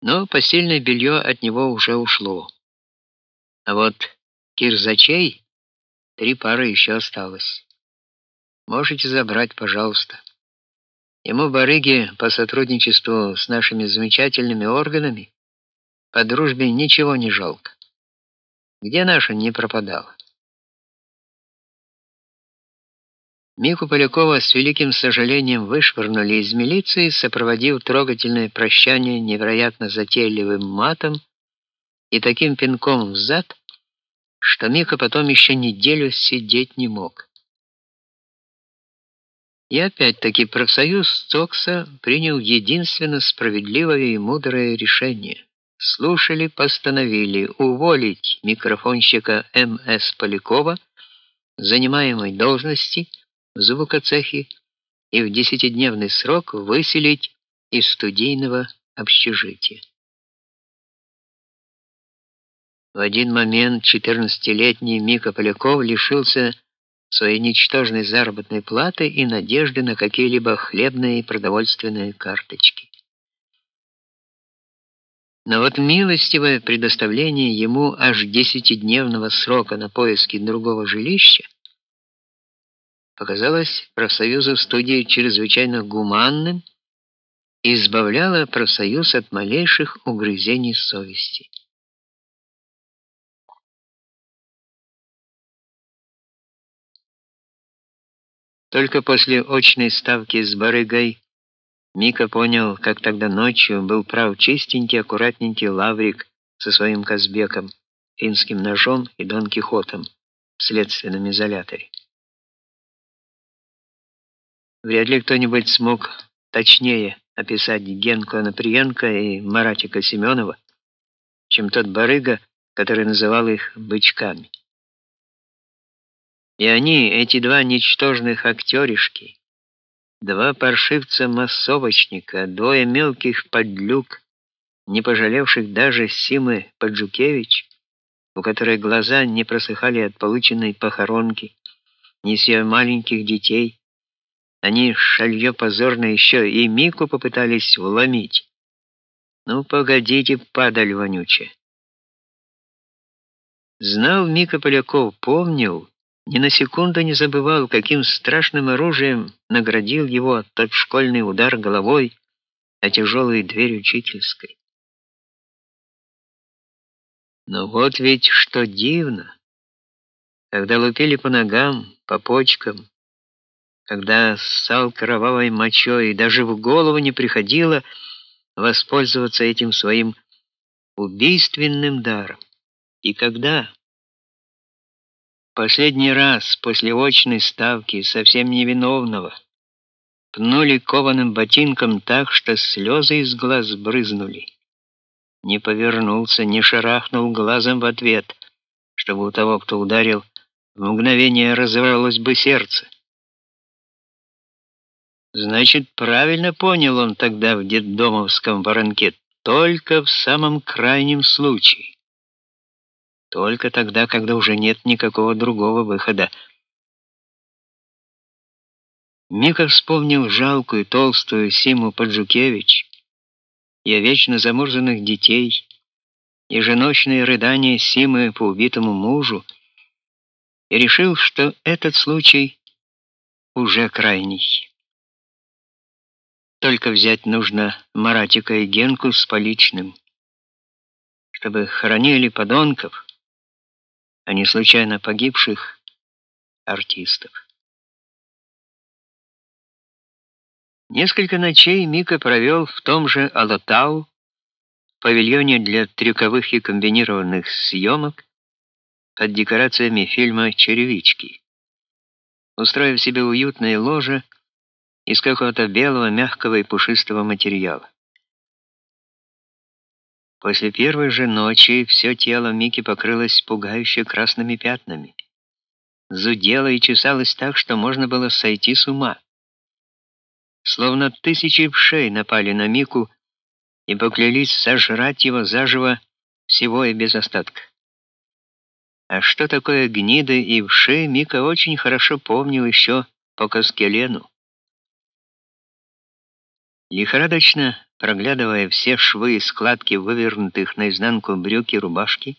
но постельное белье от него уже ушло. А вот кирзачей три пары еще осталось. Можете забрать, пожалуйста. Ему барыги по сотрудничеству с нашими замечательными органами по дружбе ничего не жалко. Где наша не пропадала? Мику Полякова с великим сожалением вышвырнули из милиции, сопроводив трогательное прощание невероятно затейливым матом и таким пинком в зад, что Мика потом еще неделю сидеть не мог. И опять-таки профсоюз Цокса принял единственно справедливое и мудрое решение. Слушали, постановили уволить микрофонщика МС Полякова занимаемой должности в звукоцехе и в десятидневный срок выселить из студийного общежития. В один момент 14-летний Мика Поляков лишился своей ничтожной заработной платы и надежды на какие-либо хлебные и продовольственные карточки. Но вот милостивое предоставление ему аж десятидневного срока на поиски другого жилища показалось профсоюзу студии чрезвычайно гуманным и избавляло профсоюз от малейших угрызений совести. Только после очной ставки с барыгой Мика понял, как тогда ночью был прав чистенький, аккуратненький Лаврик со своим Казбеком, финским ножом и Дон Кихотом в следственном изоляторе. Вряд ли кто-нибудь смог точнее описать Генку Анаприенко и Маратика Семенова, чем тот барыга, который называл их бычками. И они, эти два ничтожных актеришки, два паршивца-массовочника, двое мелких подлюк, не пожалевших даже Симы Поджукевич, у которой глаза не просыхали от полученной похоронки, ни ее маленьких детей, они шалье позорно еще и Мику попытались вломить. Ну, погодите, падаль вонючая. Знал Мика Поляков, помнил, ни на секунду не забывал, каким страшным оружием наградил его тот школьный удар головой о тяжелую дверь учительской. Но вот ведь что дивно, когда лупили по ногам, по почкам, когда ссал кровавой мочой, и даже в голову не приходило воспользоваться этим своим убийственным даром. И когда последний раз после очной ставки совсем невиновного пнули кованым ботинком так, что слезы из глаз брызнули. Не повернулся, не шарахнул глазом в ответ, чтобы у того, кто ударил, в мгновение разорвалось бы сердце. Значит, правильно понял он тогда в детдомовском воронке, только в самом крайнем случае. Только тогда, когда уже нет никакого другого выхода. Мика вспомнил жалкую толстую Симу Поджукевич, и вечно замурзанных детей, еженочные рыдания Симы по убитому мужу, и решил, что этот случай уже крайний. Только взять нужно Маратика и Генку с поличным, чтобы хоронили подонков, а не случайно погибших артистов. Несколько ночей Мика провел в том же Алатау, павильоне для трюковых и комбинированных съемок под декорациями фильма Черевички. Устроив себе уютное ложе, из какого-то белого, мягкого и пушистого материала. После первой же ночи все тело Мики покрылось пугающе красными пятнами. Зудело и чесалось так, что можно было сойти с ума. Словно тысячи вшей напали на Мику и поклялись сожрать его заживо всего и без остатка. А что такое гниды и вши, Мика очень хорошо помнил еще по Каскелену. Лихорадочно проглядывая все швы и складки вывернутых наизнанку брюк и рубашки,